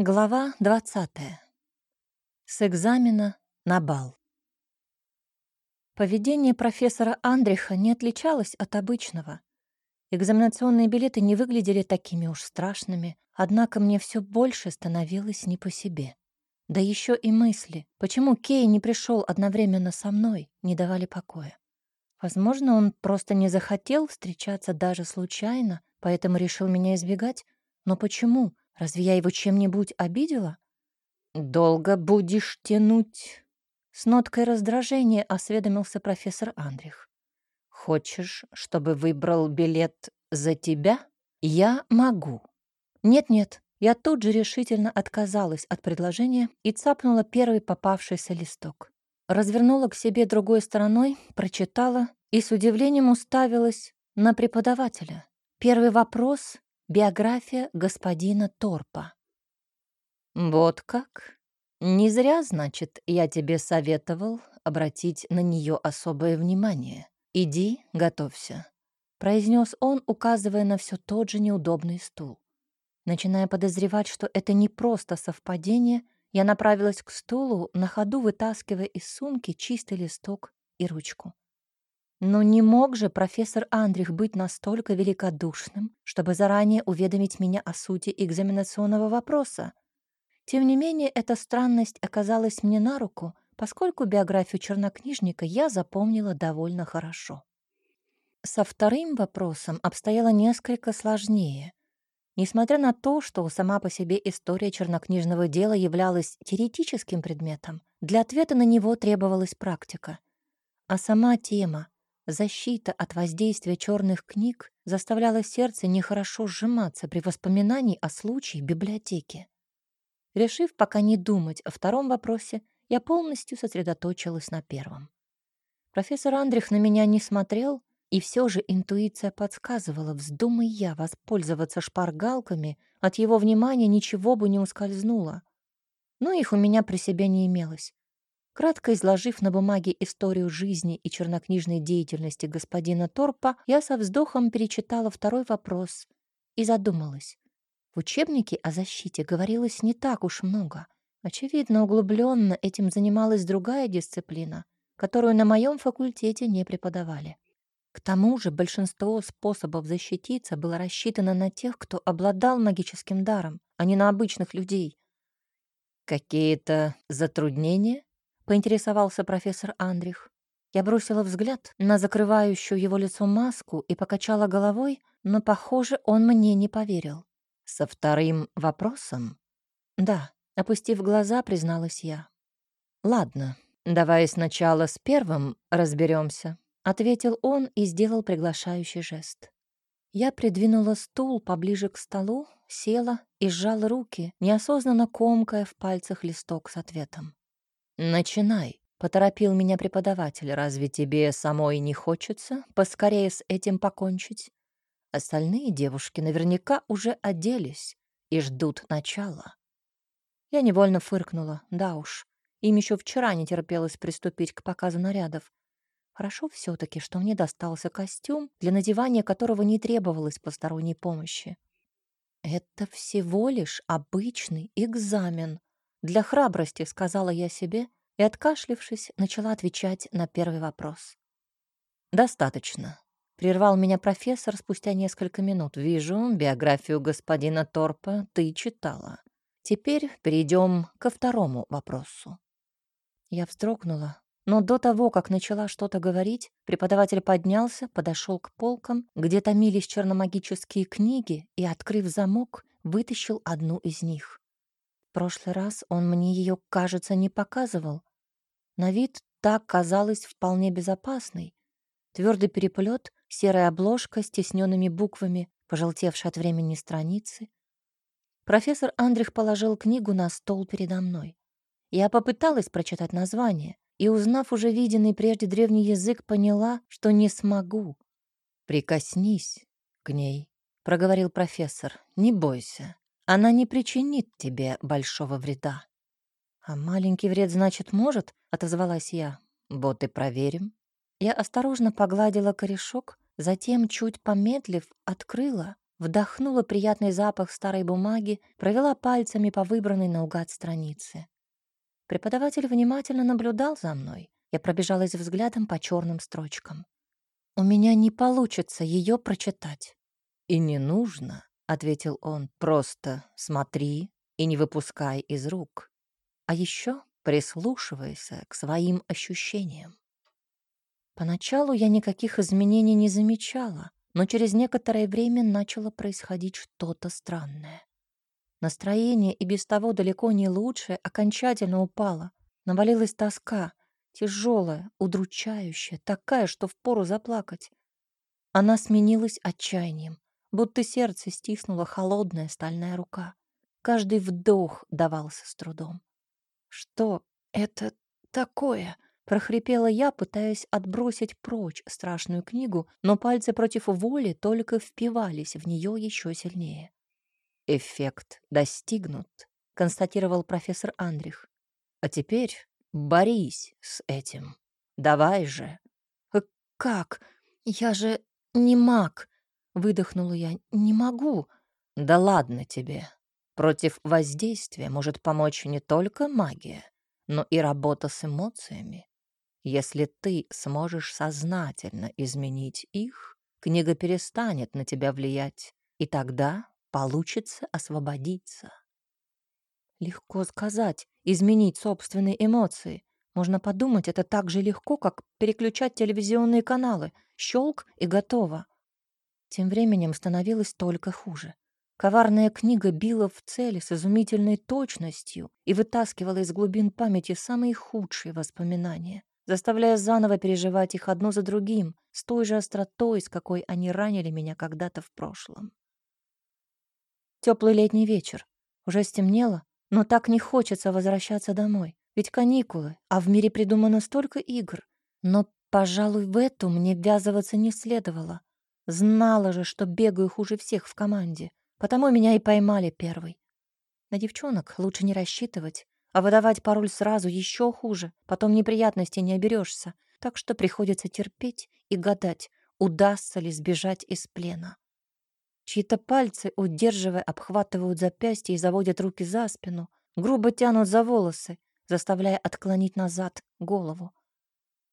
Глава 20. С экзамена на бал. Поведение профессора Андриха не отличалось от обычного. Экзаменационные билеты не выглядели такими уж страшными, однако мне все больше становилось не по себе. Да еще и мысли, почему Кей не пришел одновременно со мной, не давали покоя. Возможно, он просто не захотел встречаться даже случайно, поэтому решил меня избегать. Но почему? Разве я его чем-нибудь обидела? «Долго будешь тянуть?» С ноткой раздражения осведомился профессор Андрих. «Хочешь, чтобы выбрал билет за тебя? Я могу». «Нет-нет», я тут же решительно отказалась от предложения и цапнула первый попавшийся листок. Развернула к себе другой стороной, прочитала и с удивлением уставилась на преподавателя. Первый вопрос Биография господина Торпа. Вот как? Не зря, значит, я тебе советовал обратить на нее особое внимание. Иди, готовься, произнес он, указывая на все тот же неудобный стул. Начиная подозревать, что это не просто совпадение, я направилась к стулу, на ходу вытаскивая из сумки чистый листок и ручку. Но не мог же профессор Андрих быть настолько великодушным, чтобы заранее уведомить меня о сути экзаменационного вопроса. Тем не менее, эта странность оказалась мне на руку, поскольку биографию чернокнижника я запомнила довольно хорошо. Со вторым вопросом обстояло несколько сложнее. Несмотря на то, что сама по себе история чернокнижного дела являлась теоретическим предметом, для ответа на него требовалась практика. А сама тема Защита от воздействия черных книг заставляла сердце нехорошо сжиматься при воспоминании о случае в библиотеке. Решив пока не думать о втором вопросе, я полностью сосредоточилась на первом. Профессор Андрих на меня не смотрел, и все же интуиция подсказывала, вздумай я воспользоваться шпаргалками, от его внимания ничего бы не ускользнуло. Но их у меня при себе не имелось. Кратко изложив на бумаге историю жизни и чернокнижной деятельности господина Торпа, я со вздохом перечитала второй вопрос и задумалась. В учебнике о защите говорилось не так уж много. Очевидно, углубленно этим занималась другая дисциплина, которую на моем факультете не преподавали. К тому же большинство способов защититься было рассчитано на тех, кто обладал магическим даром, а не на обычных людей. «Какие-то затруднения?» Поинтересовался профессор Андрих. Я бросила взгляд на закрывающую его лицо маску и покачала головой, но, похоже, он мне не поверил. Со вторым вопросом? Да, опустив глаза, призналась я. Ладно, давай сначала с первым разберемся, ответил он и сделал приглашающий жест. Я придвинула стул поближе к столу, села и сжала руки, неосознанно комкая в пальцах листок с ответом. «Начинай», — поторопил меня преподаватель. «Разве тебе самой не хочется поскорее с этим покончить? Остальные девушки наверняка уже оделись и ждут начала». Я невольно фыркнула. Да уж, им еще вчера не терпелось приступить к показу нарядов. Хорошо все таки что мне достался костюм, для надевания которого не требовалось посторонней помощи. Это всего лишь обычный экзамен, для храбрости, сказала я себе и, откашлившись, начала отвечать на первый вопрос. «Достаточно», — прервал меня профессор спустя несколько минут. «Вижу, биографию господина Торпа ты читала. Теперь перейдем ко второму вопросу». Я вздрогнула, но до того, как начала что-то говорить, преподаватель поднялся, подошел к полкам, где томились черномагические книги, и, открыв замок, вытащил одну из них прошлый раз он мне ее, кажется, не показывал. На вид так казалась вполне безопасной. Твердый переплет, серая обложка с тесненными буквами, пожелтевшие от времени страницы. Профессор Андрих положил книгу на стол передо мной. Я попыталась прочитать название и, узнав уже виденный прежде древний язык, поняла, что не смогу. «Прикоснись к ней», — проговорил профессор, — «не бойся. Она не причинит тебе большого вреда. А маленький вред, значит, может, отозвалась я. Вот и проверим. Я осторожно погладила корешок, затем, чуть помедлив, открыла вдохнула приятный запах старой бумаги, провела пальцами по выбранной наугад странице. Преподаватель внимательно наблюдал за мной. Я пробежалась взглядом по черным строчкам. У меня не получится ее прочитать. «И не нужно», — ответил он, — «просто смотри и не выпускай из рук. А еще прислушивайся к своим ощущениям». Поначалу я никаких изменений не замечала, но через некоторое время начало происходить что-то странное. Настроение и без того далеко не лучшее окончательно упало. Навалилась тоска, тяжелая, удручающая, такая, что впору заплакать. Она сменилась отчаянием, будто сердце стиснула холодная стальная рука. Каждый вдох давался с трудом. «Что это такое?» — прохрипела я, пытаясь отбросить прочь страшную книгу, но пальцы против воли только впивались в нее еще сильнее. «Эффект достигнут», — констатировал профессор Андрих. «А теперь борись с этим. Давай же». «Э, «Как? Я же не маг», — выдохнула я. «Не могу». «Да ладно тебе. Против воздействия может помочь не только магия, но и работа с эмоциями. Если ты сможешь сознательно изменить их, книга перестанет на тебя влиять, и тогда получится освободиться. Легко сказать, изменить собственные эмоции. Можно подумать, это так же легко, как переключать телевизионные каналы. Щелк и готово. Тем временем становилось только хуже. Коварная книга била в цели с изумительной точностью и вытаскивала из глубин памяти самые худшие воспоминания, заставляя заново переживать их одно за другим, с той же остротой, с какой они ранили меня когда-то в прошлом. Теплый летний вечер. Уже стемнело, но так не хочется возвращаться домой. Ведь каникулы, а в мире придумано столько игр. Но, пожалуй, в эту мне ввязываться не следовало. Знала же, что бегаю хуже всех в команде. Потому меня и поймали первой. На девчонок лучше не рассчитывать, а выдавать пароль сразу еще хуже. Потом неприятностей не оберешься. Так что приходится терпеть и гадать, удастся ли сбежать из плена. Чьи-то пальцы, удерживая, обхватывают запястье и заводят руки за спину, грубо тянут за волосы, заставляя отклонить назад голову.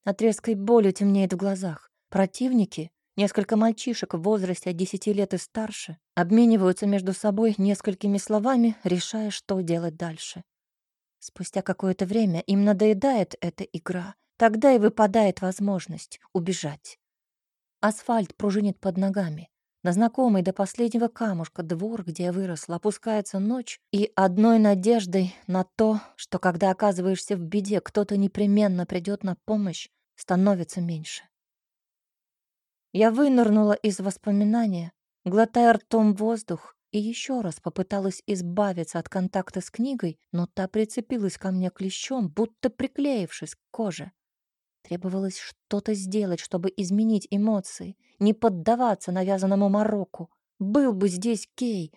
От резкой боли темнеет в глазах. Противники, несколько мальчишек в возрасте от десяти лет и старше, обмениваются между собой несколькими словами, решая, что делать дальше. Спустя какое-то время им надоедает эта игра. Тогда и выпадает возможность убежать. Асфальт пружинит под ногами. На знакомый до последнего камушка двор, где я выросла, опускается ночь, и одной надеждой на то, что когда оказываешься в беде, кто-то непременно придет на помощь, становится меньше. Я вынырнула из воспоминания, глотая ртом воздух, и еще раз попыталась избавиться от контакта с книгой, но та прицепилась ко мне клещом, будто приклеившись к коже. Требовалось что-то сделать, чтобы изменить эмоции, не поддаваться навязанному мороку. Был бы здесь Кей.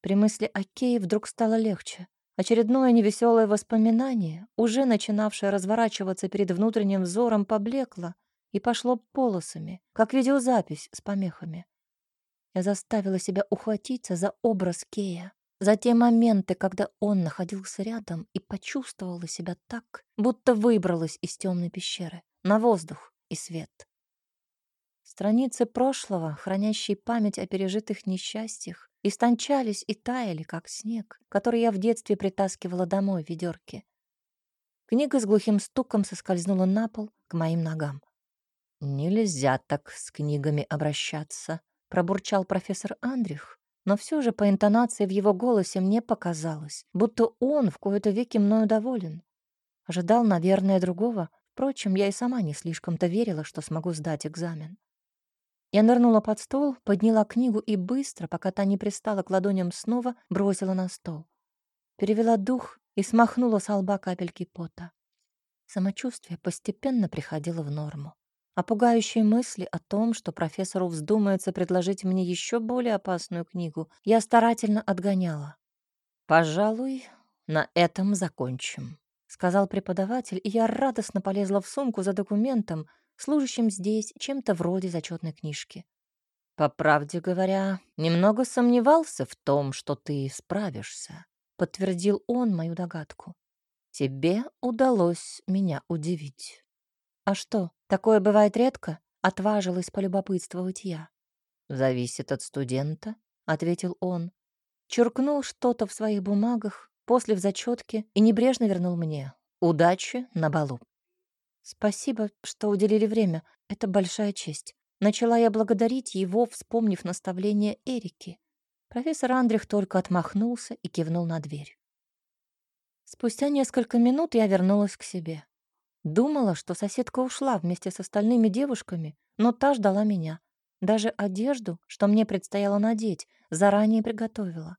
При мысли о Кее вдруг стало легче. Очередное невеселое воспоминание, уже начинавшее разворачиваться перед внутренним взором, поблекло и пошло полосами, как видеозапись с помехами. Я заставила себя ухватиться за образ Кея. За те моменты, когда он находился рядом и почувствовала себя так, будто выбралась из темной пещеры на воздух и свет. Страницы прошлого, хранящие память о пережитых несчастьях, истончались и таяли, как снег, который я в детстве притаскивала домой в ведерке. Книга с глухим стуком соскользнула на пол к моим ногам. «Нельзя так с книгами обращаться», — пробурчал профессор Андрих, но все же по интонации в его голосе мне показалось, будто он в кои-то веки мною доволен. Ожидал, наверное, другого. Впрочем, я и сама не слишком-то верила, что смогу сдать экзамен. Я нырнула под стол, подняла книгу и быстро, пока та не пристала к ладоням снова, бросила на стол. Перевела дух и смахнула с лба капельки пота. Самочувствие постепенно приходило в норму а пугающие мысли о том, что профессору вздумается предложить мне еще более опасную книгу, я старательно отгоняла. «Пожалуй, на этом закончим», — сказал преподаватель, и я радостно полезла в сумку за документом, служащим здесь чем-то вроде зачетной книжки. По правде говоря, немного сомневался в том, что ты справишься, подтвердил он мою догадку. Тебе удалось меня удивить. А что, такое бывает редко? Отважилась полюбопытствовать я. Зависит от студента, ответил он. Чуркнул что-то в своих бумагах, после в зачетке и небрежно вернул мне. Удачи на балу. Спасибо, что уделили время. Это большая честь. Начала я благодарить его, вспомнив наставление Эрики. Профессор Андрих только отмахнулся и кивнул на дверь. Спустя несколько минут я вернулась к себе. Думала, что соседка ушла вместе с остальными девушками, но та ждала меня. Даже одежду, что мне предстояло надеть, заранее приготовила.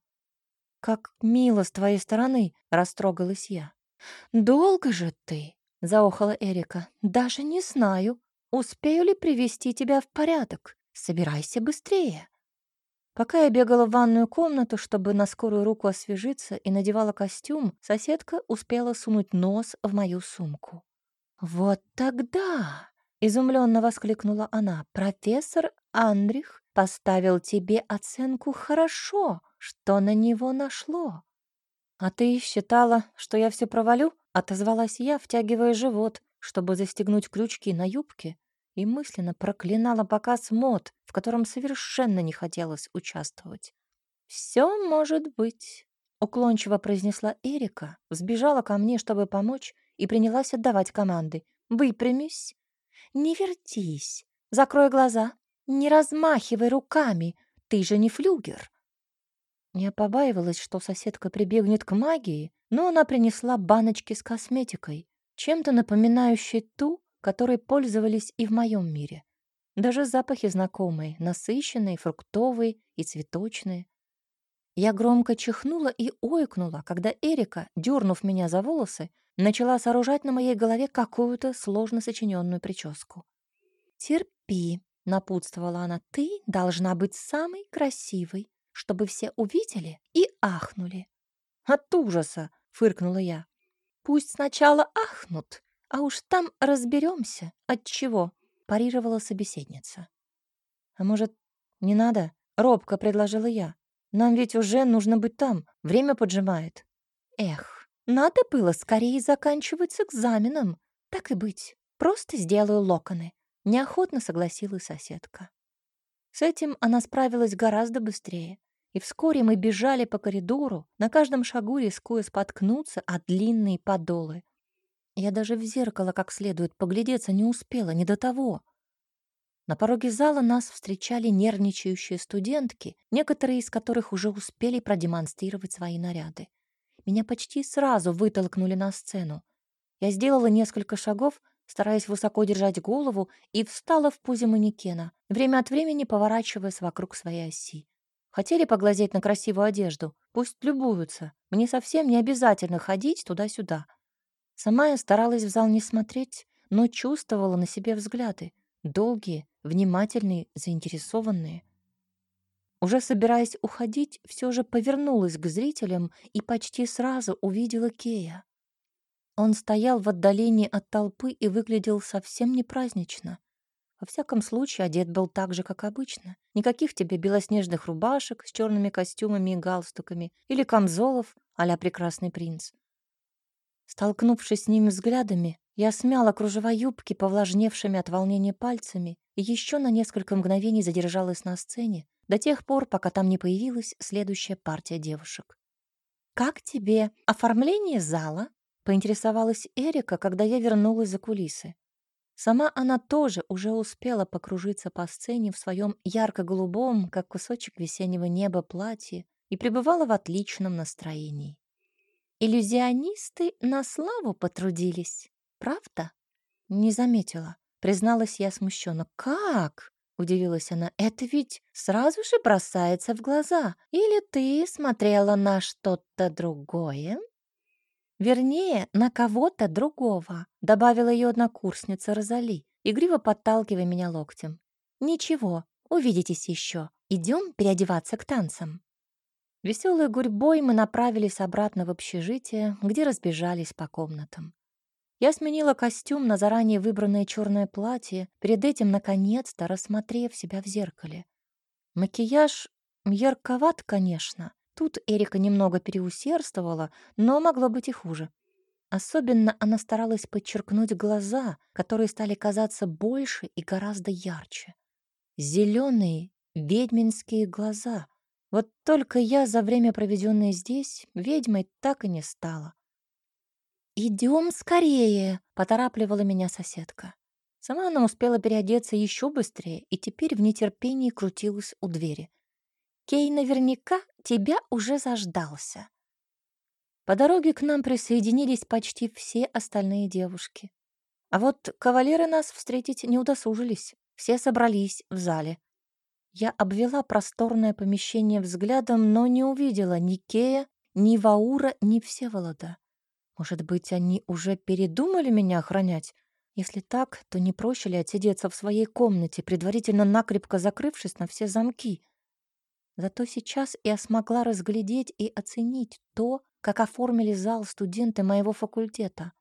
«Как мило с твоей стороны!» — растрогалась я. «Долго же ты!» — заохала Эрика. «Даже не знаю, успею ли привести тебя в порядок. Собирайся быстрее». Пока я бегала в ванную комнату, чтобы на скорую руку освежиться и надевала костюм, соседка успела сунуть нос в мою сумку. «Вот тогда!» — изумленно воскликнула она. «Профессор Андрих поставил тебе оценку «хорошо», что на него нашло». «А ты считала, что я все провалю?» — отозвалась я, втягивая живот, чтобы застегнуть крючки на юбке, и мысленно проклинала показ мод, в котором совершенно не хотелось участвовать. «Все может быть», — уклончиво произнесла Эрика, сбежала ко мне, чтобы помочь, и принялась отдавать команды. «Выпрямись, не вертись, закрой глаза, не размахивай руками, ты же не флюгер». Я побаивалась, что соседка прибегнет к магии, но она принесла баночки с косметикой, чем-то напоминающей ту, которой пользовались и в моем мире. Даже запахи знакомые, насыщенные, фруктовые и цветочные. Я громко чихнула и ойкнула, когда Эрика, дернув меня за волосы, начала сооружать на моей голове какую-то сложно сочиненную прическу. «Терпи», — напутствовала она, — «ты должна быть самой красивой, чтобы все увидели и ахнули». «От ужаса!» — фыркнула я. «Пусть сначала ахнут, а уж там разберемся, от чего», — парировала собеседница. «А может, не надо?» — робко предложила я. «Нам ведь уже нужно быть там, время поджимает». «Эх, надо было скорее заканчивать с экзаменом. Так и быть, просто сделаю локоны», — неохотно согласилась соседка. С этим она справилась гораздо быстрее, и вскоре мы бежали по коридору, на каждом шагу рискуя споткнуться от длинные подолы. Я даже в зеркало как следует поглядеться не успела, не до того. На пороге зала нас встречали нервничающие студентки, некоторые из которых уже успели продемонстрировать свои наряды. Меня почти сразу вытолкнули на сцену. Я сделала несколько шагов, стараясь высоко держать голову, и встала в позе манекена, время от времени поворачиваясь вокруг своей оси. Хотели поглазеть на красивую одежду? Пусть любуются. Мне совсем не обязательно ходить туда-сюда. Сама я старалась в зал не смотреть, но чувствовала на себе взгляды. Долгие, внимательные, заинтересованные. Уже собираясь уходить, все же повернулась к зрителям и почти сразу увидела Кея. Он стоял в отдалении от толпы и выглядел совсем не празднично. Во всяком случае, одет был так же, как обычно. Никаких тебе белоснежных рубашек с черными костюмами и галстуками или камзолов а прекрасный принц. Столкнувшись с ними взглядами, я смяла кружева юбки, повлажневшими от волнения пальцами, и еще на несколько мгновений задержалась на сцене, до тех пор, пока там не появилась следующая партия девушек. «Как тебе оформление зала?» — поинтересовалась Эрика, когда я вернулась за кулисы. Сама она тоже уже успела покружиться по сцене в своем ярко-голубом, как кусочек весеннего неба, платье и пребывала в отличном настроении. Иллюзионисты на славу потрудились, правда? Не заметила, призналась я смущенно. Как? Удивилась она. Это ведь сразу же бросается в глаза. Или ты смотрела на что-то другое? Вернее, на кого-то другого, добавила ее однокурсница Розали, игриво подталкивая меня локтем. Ничего, увидитесь еще. Идем переодеваться к танцам. Веселой гурьбой мы направились обратно в общежитие, где разбежались по комнатам. Я сменила костюм на заранее выбранное черное платье, перед этим, наконец-то, рассмотрев себя в зеркале. Макияж ярковат, конечно. Тут Эрика немного переусердствовала, но могло быть и хуже. Особенно она старалась подчеркнуть глаза, которые стали казаться больше и гораздо ярче. Зеленые ведьминские глаза. Вот только я за время, проведенное здесь, ведьмой так и не стала. «Идем скорее!» — поторапливала меня соседка. Сама она успела переодеться еще быстрее и теперь в нетерпении крутилась у двери. «Кей наверняка тебя уже заждался». По дороге к нам присоединились почти все остальные девушки. А вот кавалеры нас встретить не удосужились. Все собрались в зале. Я обвела просторное помещение взглядом, но не увидела ни Кея, ни Ваура, ни Всеволода. Может быть, они уже передумали меня охранять? Если так, то не проще ли отсидеться в своей комнате, предварительно накрепко закрывшись на все замки? Зато сейчас я смогла разглядеть и оценить то, как оформили зал студенты моего факультета.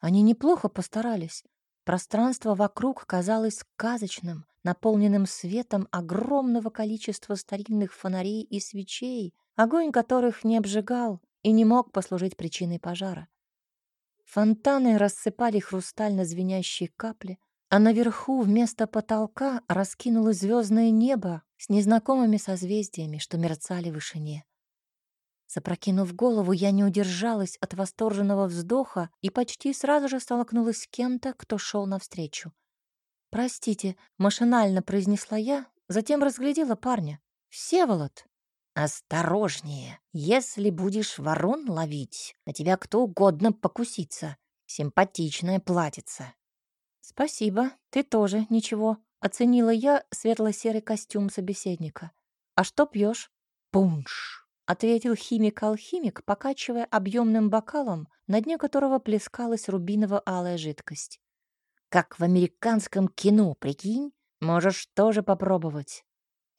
Они неплохо постарались. Пространство вокруг казалось сказочным, наполненным светом огромного количества старинных фонарей и свечей, огонь которых не обжигал и не мог послужить причиной пожара. Фонтаны рассыпали хрустально звенящие капли, а наверху вместо потолка раскинулось звездное небо с незнакомыми созвездиями, что мерцали в вышине. Запрокинув голову, я не удержалась от восторженного вздоха и почти сразу же столкнулась с кем-то, кто шел навстречу. «Простите», — машинально произнесла я, затем разглядела парня. «Всеволод!» «Осторожнее! Если будешь ворон ловить, на тебя кто угодно покусится. Симпатичная платьице». «Спасибо, ты тоже ничего», — оценила я светло-серый костюм собеседника. «А что пьешь? «Пунш!» ответил химик-алхимик, покачивая объемным бокалом, на дне которого плескалась рубиново-алая жидкость. «Как в американском кино, прикинь? Можешь тоже попробовать».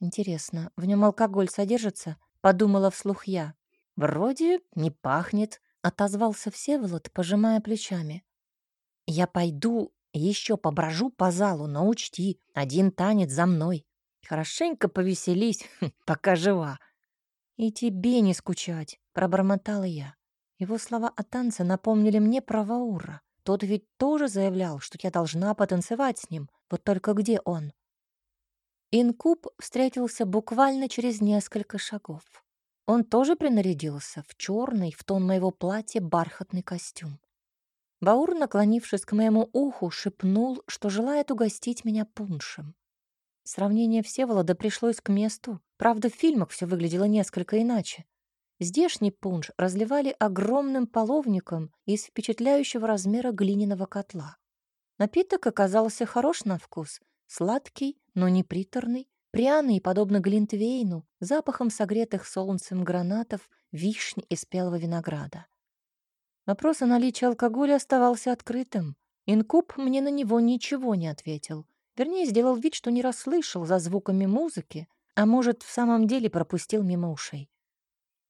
«Интересно, в нем алкоголь содержится?» — подумала вслух я. «Вроде не пахнет», — отозвался Всеволод, пожимая плечами. «Я пойду еще поброжу по залу, но учти, один танец за мной. Хорошенько повеселись, пока жива». «И тебе не скучать», — пробормотала я. Его слова о танце напомнили мне про Ваура. Тот ведь тоже заявлял, что я должна потанцевать с ним. Вот только где он? Инкуб встретился буквально через несколько шагов. Он тоже принарядился в черный, в тон моего платья, бархатный костюм. Баур, наклонившись к моему уху, шепнул, что желает угостить меня пуншем. Сравнение Всеволода пришлось к месту. Правда, в фильмах все выглядело несколько иначе. Здешний пунш разливали огромным половником из впечатляющего размера глиняного котла. Напиток оказался хорош на вкус, сладкий, но не приторный, пряный, подобно глинтвейну, запахом согретых солнцем гранатов, вишни и спелого винограда. Вопрос о наличии алкоголя оставался открытым. Инкуб мне на него ничего не ответил. Вернее, сделал вид, что не расслышал за звуками музыки, а может, в самом деле пропустил мимо ушей.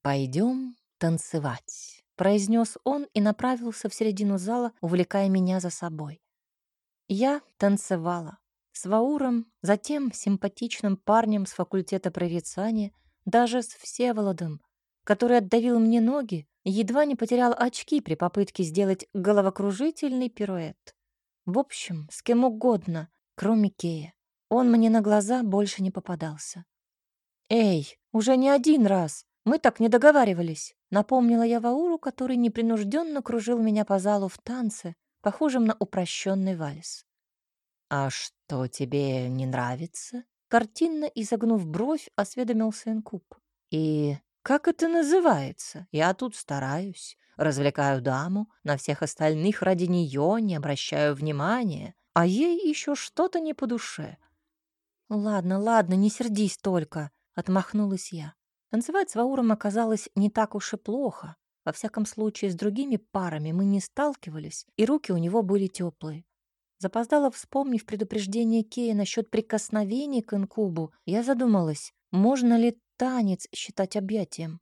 «Пойдем танцевать», — произнес он и направился в середину зала, увлекая меня за собой. Я танцевала с Вауром, затем симпатичным парнем с факультета прорицания, даже с Всеволодом, который отдавил мне ноги едва не потерял очки при попытке сделать головокружительный пируэт. В общем, с кем угодно, кроме Кея. Он мне на глаза больше не попадался. «Эй, уже не один раз! Мы так не договаривались!» Напомнила я Вауру, который непринужденно кружил меня по залу в танце, похожем на упрощенный вальс. «А что тебе не нравится?» Картинно изогнув бровь, осведомился Инкуб. «И как это называется? Я тут стараюсь, развлекаю даму, на всех остальных ради нее не обращаю внимания, а ей еще что-то не по душе. «Ладно, ладно, не сердись только», — отмахнулась я. Танцевать с Вауром оказалось не так уж и плохо. Во всяком случае, с другими парами мы не сталкивались, и руки у него были теплые. Запоздала, вспомнив предупреждение Кея насчет прикосновений к инкубу, я задумалась, можно ли танец считать объятием.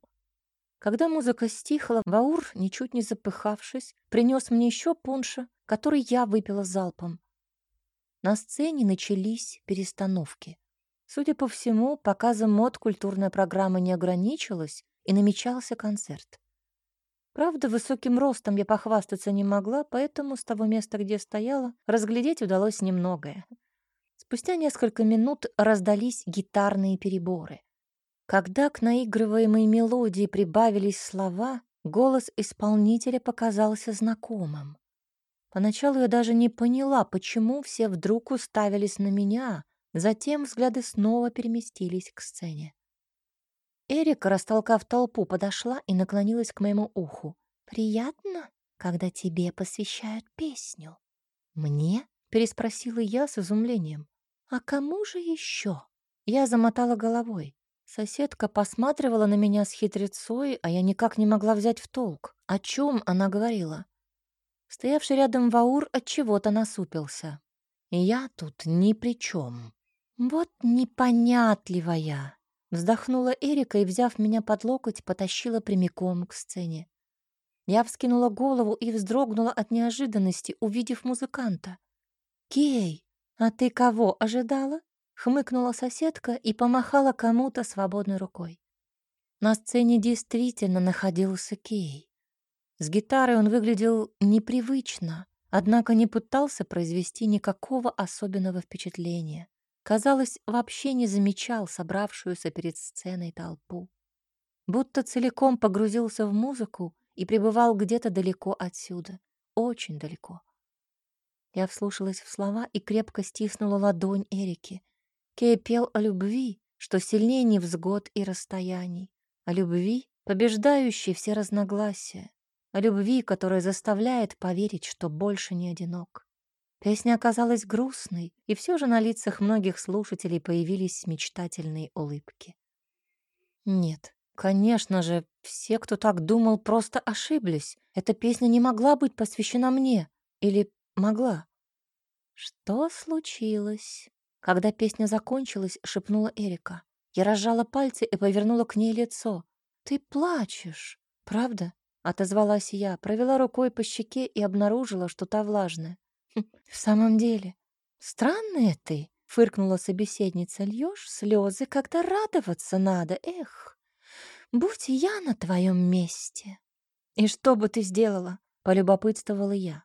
Когда музыка стихла, Ваур, ничуть не запыхавшись, принес мне еще пунша, который я выпила залпом. На сцене начались перестановки. Судя по всему, показом мод культурная программа не ограничилась, и намечался концерт. Правда, высоким ростом я похвастаться не могла, поэтому с того места, где стояла, разглядеть удалось немногое. Спустя несколько минут раздались гитарные переборы. Когда к наигрываемой мелодии прибавились слова, голос исполнителя показался знакомым. Поначалу я даже не поняла, почему все вдруг уставились на меня, затем взгляды снова переместились к сцене. Эрика, растолкав толпу, подошла и наклонилась к моему уху. «Приятно, когда тебе посвящают песню?» «Мне?» — переспросила я с изумлением. «А кому же еще?» Я замотала головой. Соседка посматривала на меня с хитрецой, а я никак не могла взять в толк. О чем она говорила? Стоявший рядом Ваур от чего-то насупился. Я тут ни при чем. Вот непонятливая. Вздохнула Эрика и, взяв меня под локоть, потащила прямиком к сцене. Я вскинула голову и вздрогнула от неожиданности, увидев музыканта. «Кей, а ты кого ожидала?» Хмыкнула соседка и помахала кому-то свободной рукой. На сцене действительно находился Кей. С гитарой он выглядел непривычно, однако не пытался произвести никакого особенного впечатления. Казалось, вообще не замечал собравшуюся перед сценой толпу. Будто целиком погрузился в музыку и пребывал где-то далеко отсюда, очень далеко. Я вслушалась в слова и крепко стиснула ладонь Эрики. Кей пел о любви, что сильнее невзгод и расстояний, о любви, побеждающей все разногласия, о любви, которая заставляет поверить, что больше не одинок. Песня оказалась грустной, и все же на лицах многих слушателей появились мечтательные улыбки. Нет, конечно же, все, кто так думал, просто ошиблись. Эта песня не могла быть посвящена мне. Или могла? Что случилось? Когда песня закончилась, шепнула Эрика. Я разжала пальцы и повернула к ней лицо. «Ты плачешь, правда?» — отозвалась я, провела рукой по щеке и обнаружила, что та влажная. «Хм, «В самом деле, странная ты», — фыркнула собеседница. «Льешь слезы, когда радоваться надо, эх! Будь я на твоем месте!» «И что бы ты сделала?» — полюбопытствовала я.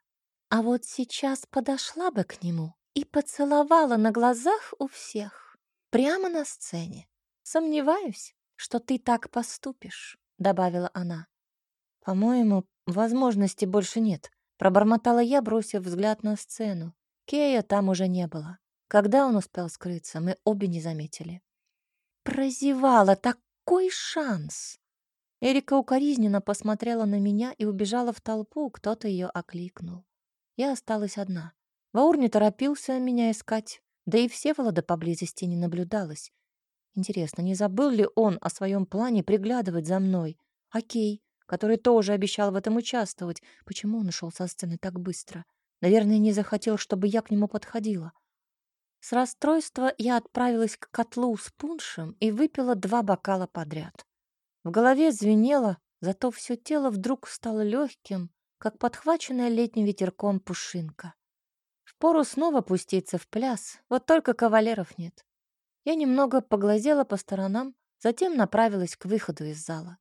«А вот сейчас подошла бы к нему и поцеловала на глазах у всех, прямо на сцене. Сомневаюсь, что ты так поступишь, добавила она. По-моему, возможности больше нет, пробормотала я, бросив взгляд на сцену. Кея там уже не было. Когда он успел скрыться, мы обе не заметили. Прозевала такой шанс. Эрика укоризненно посмотрела на меня и убежала в толпу, кто-то ее окликнул. Я осталась одна. Ваур не торопился меня искать, да и Всеволода поблизости не наблюдалось. Интересно, не забыл ли он о своем плане приглядывать за мной? Окей, который тоже обещал в этом участвовать. Почему он ушел со сцены так быстро? Наверное, не захотел, чтобы я к нему подходила. С расстройства я отправилась к котлу с пуншем и выпила два бокала подряд. В голове звенело, зато все тело вдруг стало легким, как подхваченная летним ветерком пушинка. Впору снова пуститься в пляс, вот только кавалеров нет. Я немного поглазела по сторонам, затем направилась к выходу из зала.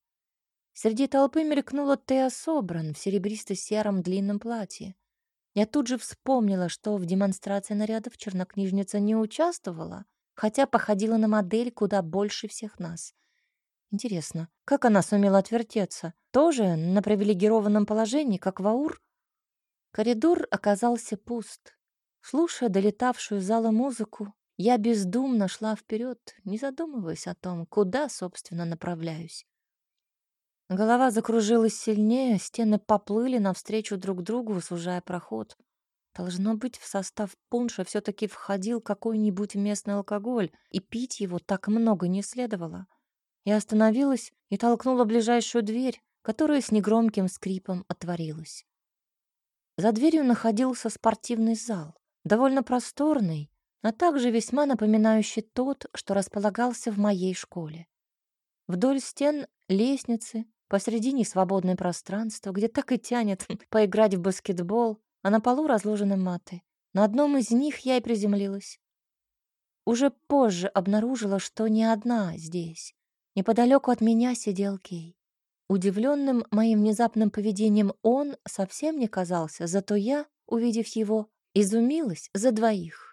Среди толпы мелькнула Теа Собран в серебристо-сером длинном платье. Я тут же вспомнила, что в демонстрации нарядов чернокнижница не участвовала, хотя походила на модель куда больше всех нас. Интересно, как она сумела отвертеться? Тоже на привилегированном положении, как Ваур? Коридор оказался пуст. Слушая долетавшую из зала музыку, я бездумно шла вперед, не задумываясь о том, куда, собственно, направляюсь. Голова закружилась сильнее, стены поплыли навстречу друг другу, сужая проход. Должно быть, в состав пунша все таки входил какой-нибудь местный алкоголь, и пить его так много не следовало. Я остановилась и толкнула ближайшую дверь, которая с негромким скрипом отворилась. За дверью находился спортивный зал довольно просторный, а также весьма напоминающий тот, что располагался в моей школе. Вдоль стен лестницы, посредине свободное пространство, где так и тянет поиграть в баскетбол, а на полу разложены маты. На одном из них я и приземлилась. уже позже обнаружила, что не одна здесь. Неподалеку от меня сидел Кей. Удивленным моим внезапным поведением он совсем не казался, зато я, увидев его, изумилась за двоих.